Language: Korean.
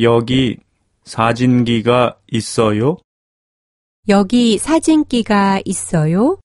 여기 네. 사진기가 있어요? 여기 사진기가 있어요?